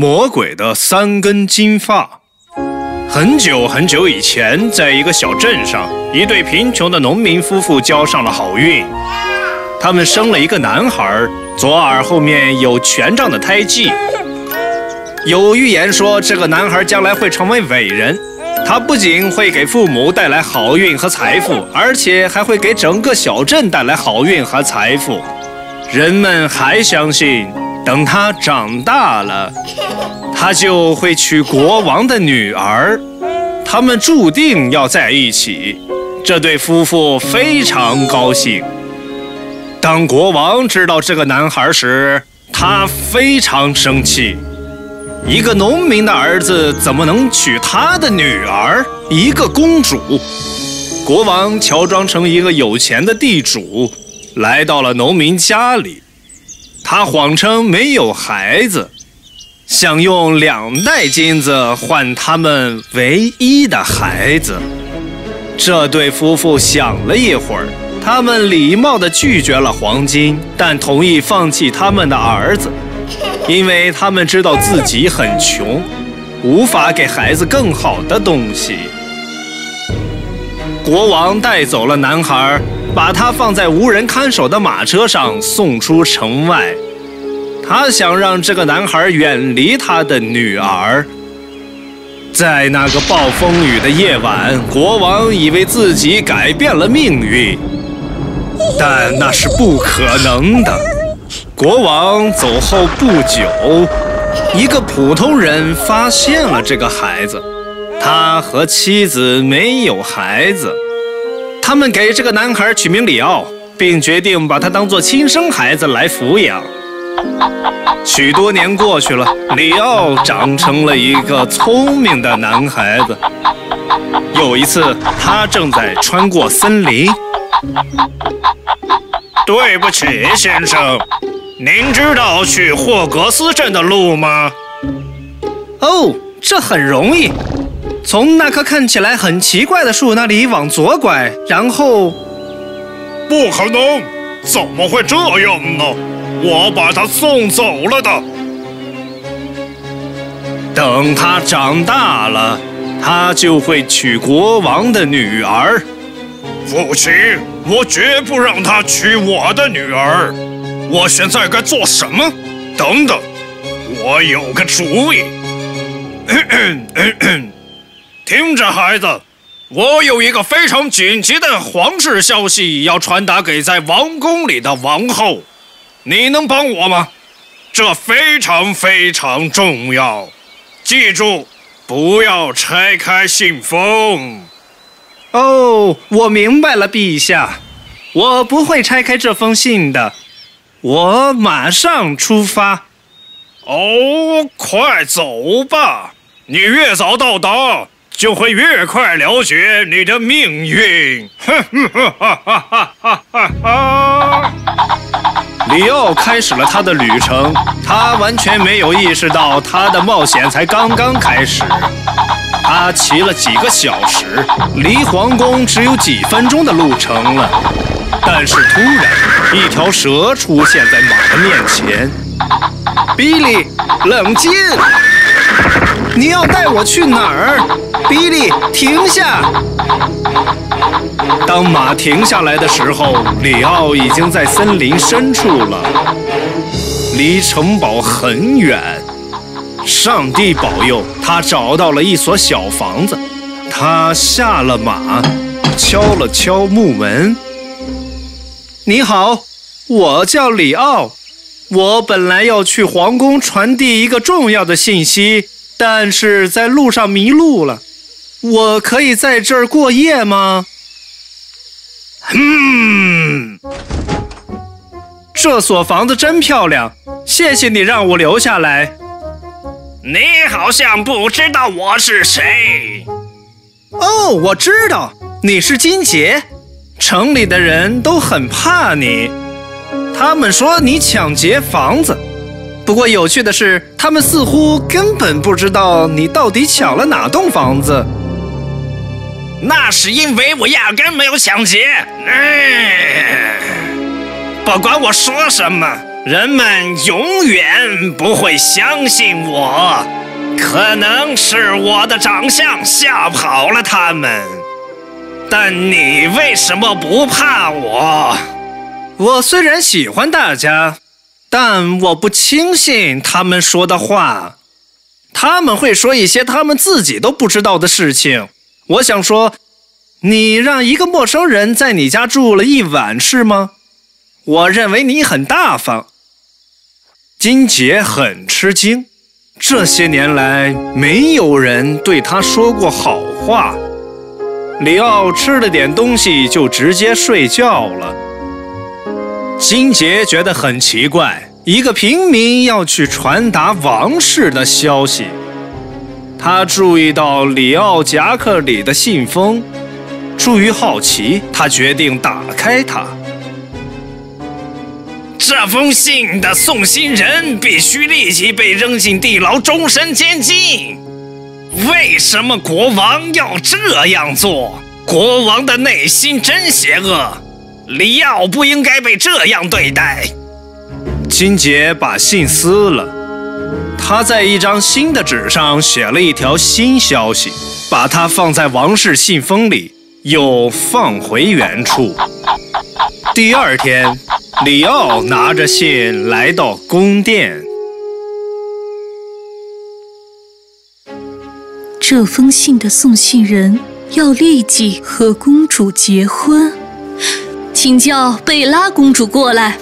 魔鬼的三根金发。很久很久以前，在一个小镇上，一对贫穷的农民夫妇交上了好运。他们生了一个男孩，左耳后面有权杖的胎记。有预言说，这个男孩将来会成为伟人。他不仅会给父母带来好运和财富，而且还会给整个小镇带来好运和财富。人们还相信，等他长大了，他就会娶国王的女儿，他们注定要在一起。这对夫妇非常高兴。当国王知道这个男孩时，他非常生气。一个农民的儿子怎么能娶他的女儿？一个公主。国王乔装成一个有钱的地主，来到了农民家里。他谎称没有孩子，想用两袋金子换他们唯一的孩子。这对夫妇想了一会儿，他们礼貌地拒绝了黄金，但同意放弃他们的儿子。因为他们知道自己很穷，无法给孩子更好的东西。国王带走了男孩，把他放在无人看守的马车上送出城外。他想让这个男孩远离他的女儿。在那个暴风雨的夜晚，国王以为自己改变了命运，但那是不可能的。国王走后不久，一个普通人发现了这个孩子。他和妻子没有孩子，他们给这个男孩取名里奥，并决定把他当做亲生孩子来抚养。许多年过去了，里奥长成了一个聪明的男孩子。有一次，他正在穿过森林。对不起，先生。您知道去霍格斯镇的路吗？哦，这很容易，从那棵看起来很奇怪的树那里往左拐，然后……不可能，怎么会这样呢？我把他送走了的。等他长大了，他就会娶国王的女儿。父亲，我绝不让他娶我的女儿。我现在该做什么？等等，我有个主意。听着，孩子，我有一个非常紧急的皇室消息要传达给在王宫里的王后，你能帮我吗？这非常非常重要，记住，不要拆开信封。哦，我明白了，陛下，我不会拆开这封信的。我马上出发。哦，快走吧！你越早到达，就会越快了解你的命运。里奥开始了他的旅程，他完全没有意识到他的冒险才刚刚开始。他骑了几个小时，离皇宫只有几分钟的路程了。但是突然，一条蛇出现在马的面前。比利，冷静！你要带我去哪儿？比利，停下！当马停下来的时候，里奥已经在森林深处了，离城堡很远。上帝保佑，他找到了一所小房子。他下了马，敲了敲木门。你好，我叫里奥。我本来要去皇宫传递一个重要的信息，但是在路上迷路了。我可以在这儿过夜吗？嗯，这所房子真漂亮，谢谢你让我留下来。你好像不知道我是谁。哦，我知道，你是金杰。城里的人都很怕你，他们说你抢劫房子。不过有趣的是，他们似乎根本不知道你到底抢了哪栋房子。那是因为我压根没有抢劫。不管我说什么，人们永远不会相信我，可能是我的长相吓跑了他们。但你为什么不怕我？我虽然喜欢大家，但我不轻信他们说的话。他们会说一些他们自己都不知道的事情。我想说，你让一个陌生人在你家住了一晚是吗？我认为你很大方。金杰很吃惊，这些年来没有人对他说过好话。里奥吃了点东西就直接睡觉了。金杰觉得很奇怪，一个平民要去传达王室的消息。他注意到里奥夹克里的信封，出于好奇，他决定打开它。这封信的送信人必须立即被扔进地牢，终身监禁。为什么国王要这样做？国王的内心真邪恶，里奥不应该被这样对待。金杰把信撕了，他在一张新的纸上写了一条新消息，把它放在王室信封里，又放回原处。第二天。里奥拿着信来到宫殿。这封信的送信人要立即和公主结婚，请叫贝拉公主过来。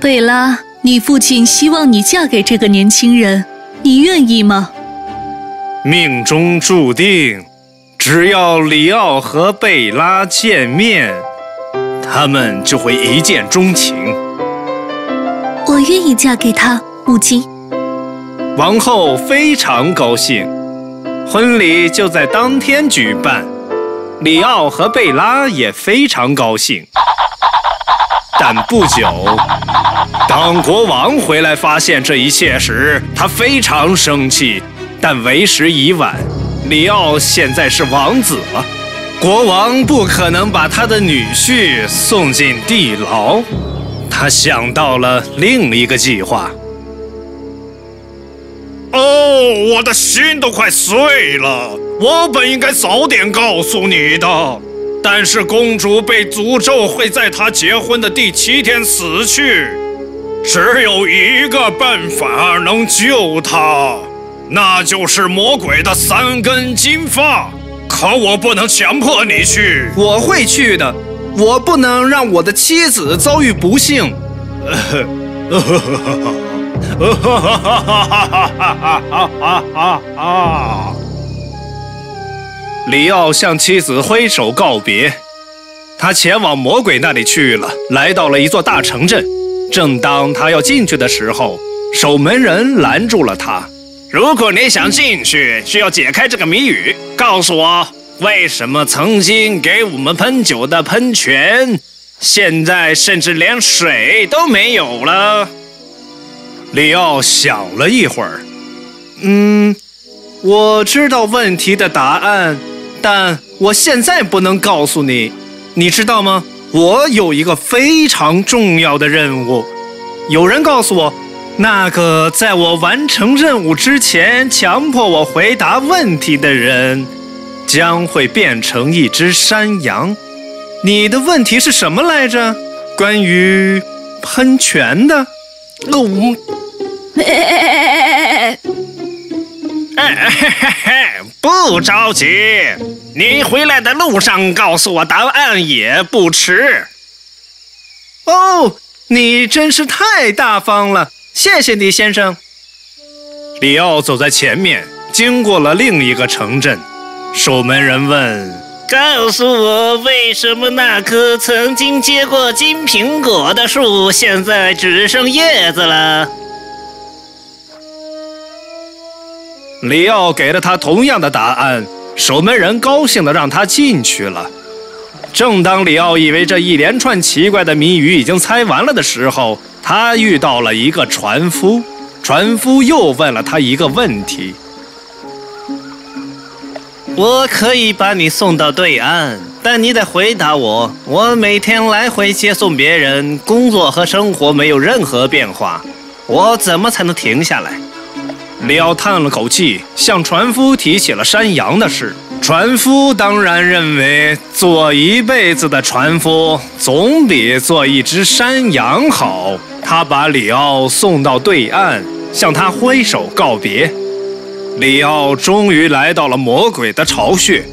贝拉，你父亲希望你嫁给这个年轻人，你愿意吗？命中注定。只要里奥和贝拉见面，他们就会一见钟情。我愿意嫁给他，母亲。王后非常高兴，婚礼就在当天举办。里奥和贝拉也非常高兴。但不久，当国王回来发现这一切时，他非常生气，但为时已晚。里奥现在是王子了，国王不可能把他的女婿送进地牢。他想到了另一个计划。哦，我的心都快碎了！我本应该早点告诉你的，但是公主被诅咒会在她结婚的第七天死去，只有一个办法能救她。那就是魔鬼的三根金发，可我不能强迫你去。我会去的，我不能让我的妻子遭遇不幸。哈哈哈哈哈哈哈哈哈里奥向妻子挥手告别，他前往魔鬼那里去了。来到了一座大城镇，正当他要进去的时候，守门人拦住了他。如果你想进去，需要解开这个谜语。告诉我，为什么曾经给我们喷酒的喷泉，现在甚至连水都没有了？里奥想了一会儿，嗯，我知道问题的答案，但我现在不能告诉你。你知道吗？我有一个非常重要的任务。有人告诉我。那个在我完成任务之前强迫我回答问题的人，将会变成一只山羊。你的问题是什么来着？关于喷泉的。哦，不着急，你回来的路上告诉我答案也不迟。哦，你真是太大方了。谢谢你，先生。里奥走在前面，经过了另一个城镇。守门人问：“告诉我，为什么那棵曾经结过金苹果的树，现在只剩叶子了？”里奥给了他同样的答案。守门人高兴地让他进去了。正当里奥以为这一连串奇怪的谜语已经猜完了的时候，他遇到了一个船夫，船夫又问了他一个问题：“我可以把你送到对岸，但你得回答我：我每天来回接送别人，工作和生活没有任何变化，我怎么才能停下来？里奥叹了口气，向船夫提起了山羊的事。船夫当然认为，做一辈子的船夫总比做一只山羊好。他把里奥送到对岸，向他挥手告别。里奥终于来到了魔鬼的巢穴，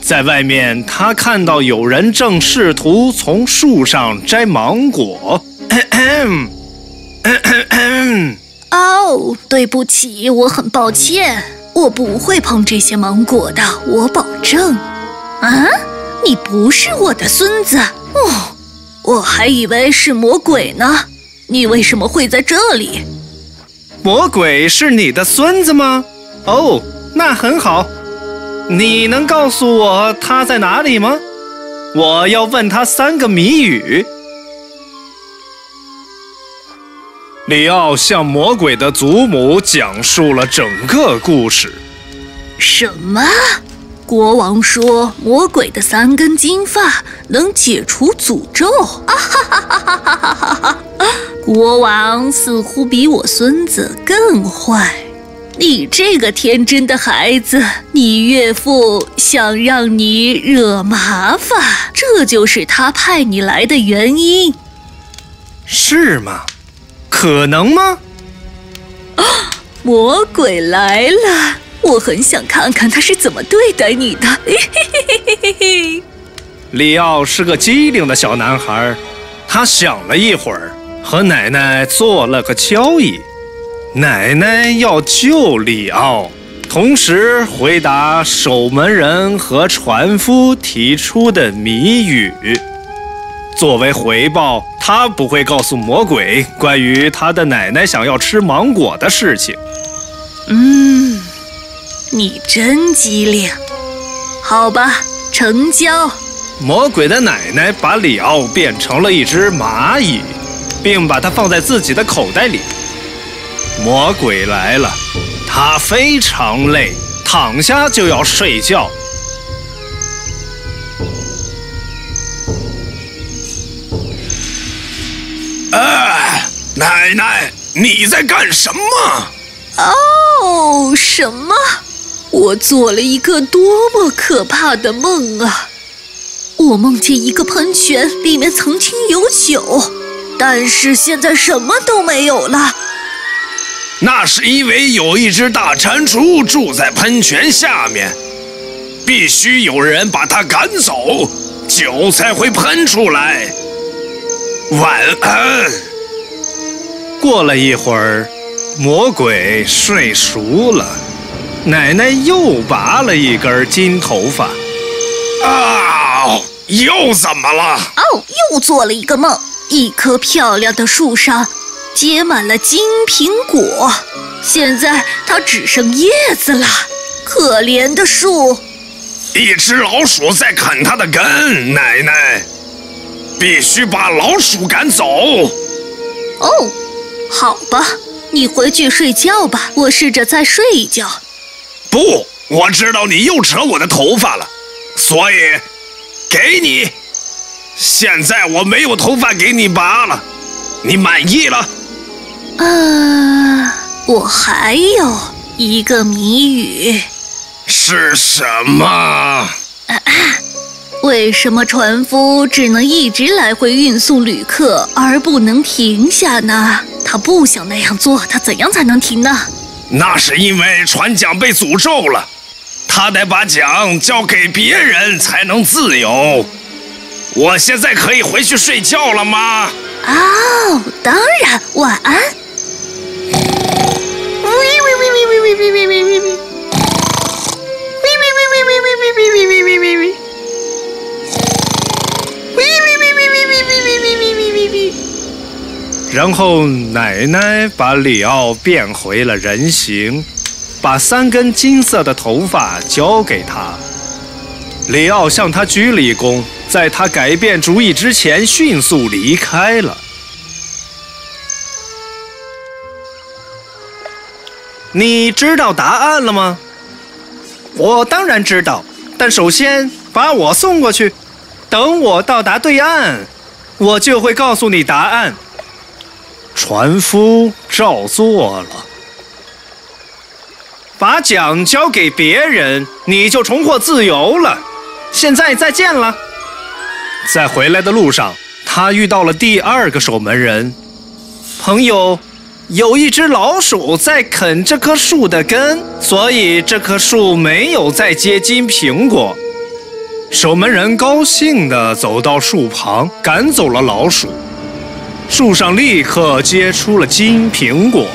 在外面，他看到有人正试图从树上摘芒果。哦，对不起，我很抱歉，我不会碰这些芒果的，我保证。啊，你不是我的孙子哦，我还以为是魔鬼呢。你为什么会在这里？魔鬼是你的孙子吗？哦，那很好。你能告诉我他在哪里吗？我要问他三个谜语。里奥向魔鬼的祖母讲述了整个故事。什么？国王说魔鬼的三根金发能解除诅咒？啊哈哈哈哈哈哈哈！国王似乎比我孙子更坏。你这个天真的孩子，你岳父想让你惹麻烦，这就是他派你来的原因。是吗？可能吗？啊！魔鬼来了！我很想看看他是怎么对待你的。嘿嘿嘿嘿嘿嘿。里奥是个机灵的小男孩，他想了一会儿，和奶奶做了个交易：奶奶要救里奥，同时回答守门人和船夫提出的谜语。作为回报，他不会告诉魔鬼关于他的奶奶想要吃芒果的事情。嗯，你真机灵。好吧，成交。魔鬼的奶奶把里奥变成了一只蚂蚁，并把它放在自己的口袋里。魔鬼来了，他非常累，躺下就要睡觉。哎，奶奶，你在干什么？哦，什么？我做了一个多么可怕的梦啊！我梦见一个喷泉，里面曾经有酒，但是现在什么都没有了。那是因为有一只大蟾蜍住在喷泉下面，必须有人把它赶走，酒才会喷出来。晚安。过了一会儿，魔鬼睡熟了，奶奶又拔了一根金头发。啊！又怎么了？哦，又做了一个梦。一棵漂亮的树上结满了金苹果，现在它只剩叶子了。可怜的树！一只老鼠在啃它的根，奶奶。必须把老鼠赶走。哦，好吧，你回去睡觉吧。我试着再睡一觉。不，我知道你又扯我的头发了，所以给你。现在我没有头发给你拔了，你满意了？啊，我还有一个谜语。是什么？啊啊为什么船夫只能一直来回运送旅客，而不能停下呢？他不想那样做，他怎样才能停呢？那是因为船桨被诅咒了，他得把桨交给别人才能自由。我现在可以回去睡觉了吗？哦，当然，晚安。然后奶奶把里奥变回了人形，把三根金色的头发交给他。里奥向他鞠了一躬，在他改变主意之前迅速离开了。你知道答案了吗？我当然知道，但首先把我送过去，等我到达对岸，我就会告诉你答案。船夫照做了。把桨交给别人，你就重获自由了。现在再见了。在回来的路上，他遇到了第二个守门人。朋友，有一只老鼠在啃这棵树的根，所以这棵树没有再结金苹果。守门人高兴地走到树旁，赶走了老鼠。树上立刻结出了金苹果。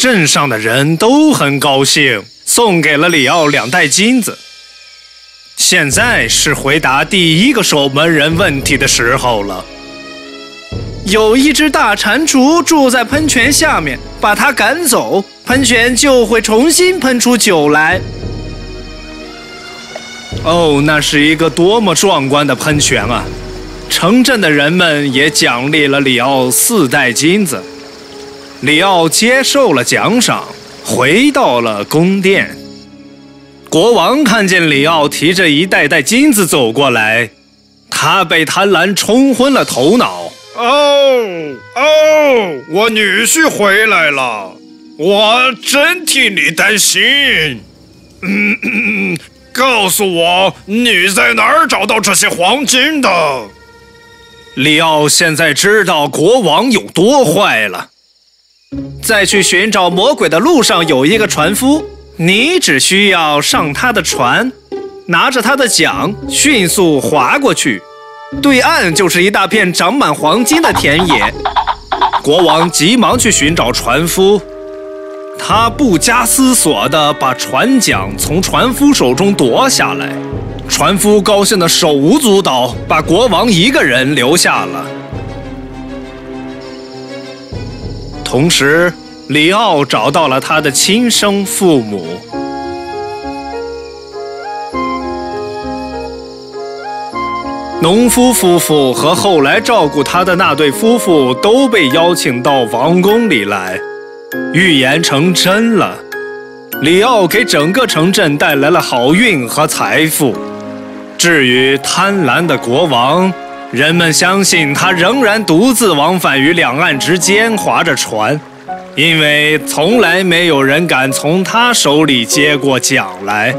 镇上的人都很高兴，送给了里奥两袋金子。现在是回答第一个守门人问题的时候了。有一只大蟾蜍住在喷泉下面，把它赶走，喷泉就会重新喷出酒来。哦，那是一个多么壮观的喷泉啊！城镇的人们也奖励了里奥四袋金子。里奥接受了奖赏，回到了宫殿。国王看见里奥提着一袋袋金子走过来，他被贪婪冲昏了头脑。哦哦，我女婿回来了，我真替你担心。嗯，告诉我你在哪儿找到这些黄金的？里奥现在知道国王有多坏了。在去寻找魔鬼的路上，有一个船夫，你只需要上他的船，拿着他的桨，迅速划过去，对岸就是一大片长满黄金的田野。国王急忙去寻找船夫，他不加思索地把船桨从船夫手中夺下来，船夫高兴的手舞足蹈，把国王一个人留下了。同时，里奥找到了他的亲生父母。农夫夫妇和后来照顾他的那对夫妇都被邀请到王宫里来。预言成真了，里奥给整个城镇带来了好运和财富。至于贪婪的国王，人们相信他仍然独自往返于两岸之间，划着船，因为从来没有人敢从他手里接过奖来。